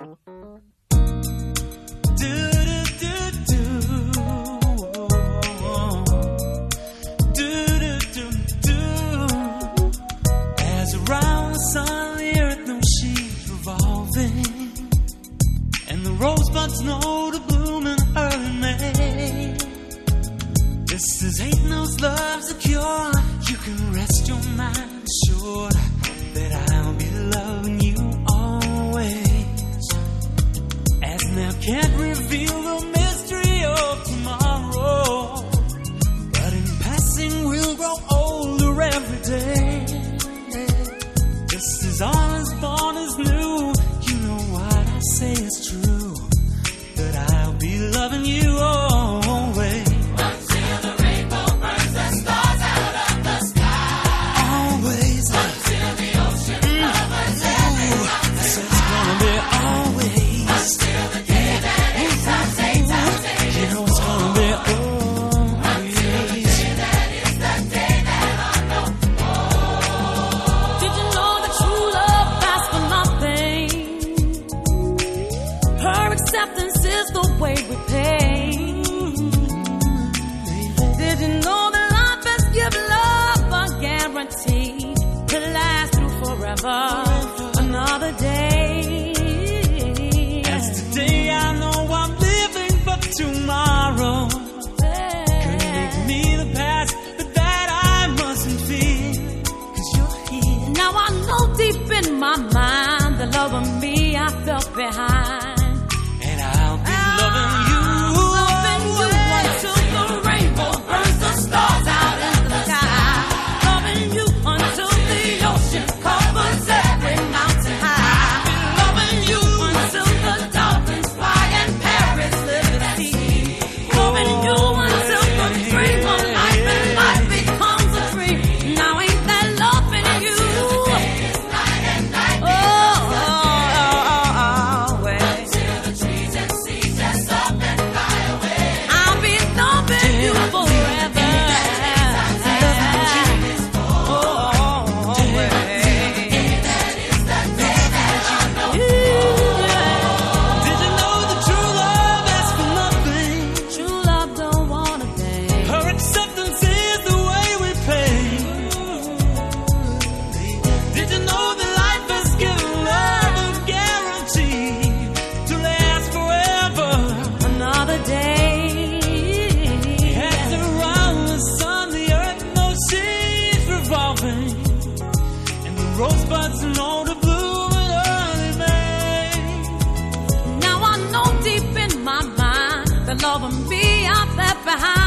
Mm-hmm. As revolving, and the rosebuds and all the blue and early days. Now I know to